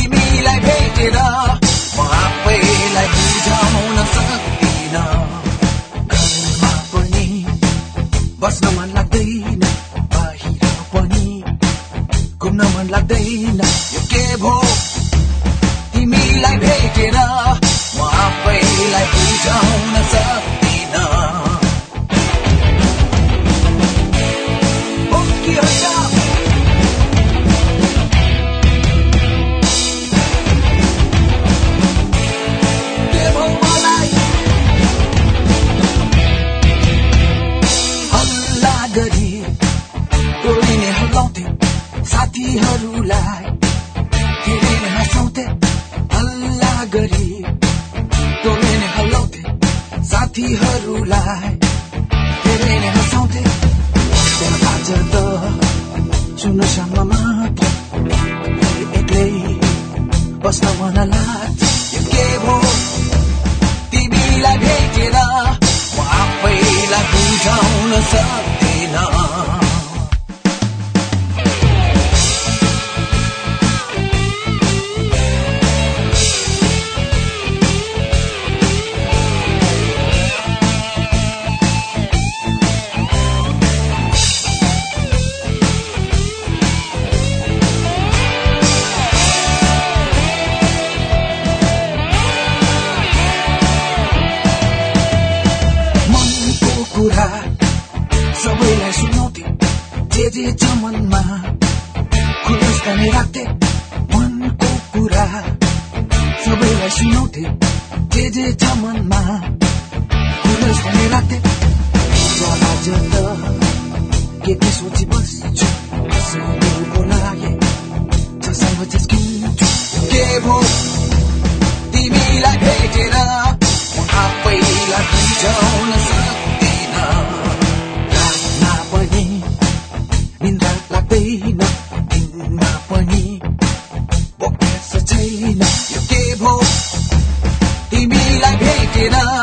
तिमीलाई भेटेर म आफैलाई बुझाउन सक्दिन। घरमा पनि बस्न मन लाग्दैन बाहिर पनि घुम्न मन लाग्दैन। साथीहरूलाई धेरै नै हँसाउँथे हल्ला गरी। टोलिने हल्लाउँथे साथीहरूलाई धेरै नै हँसाउँथे आज त सुन्नसम्म मात्र एक्लै बस्न मन लाग्छ। के भो तिमीलाई भेटेर म आफैलाई बुझाउन सक्दिन फेरि चमनमा खुस्कानी राख्थे मनको कुरा। सबैलाई सुनाउँथे जे जे चमनमा खुस्कानी राख्थे। के सोची बस्छु बोला छ सबै pain. You gave hope. He be like, hey, get up.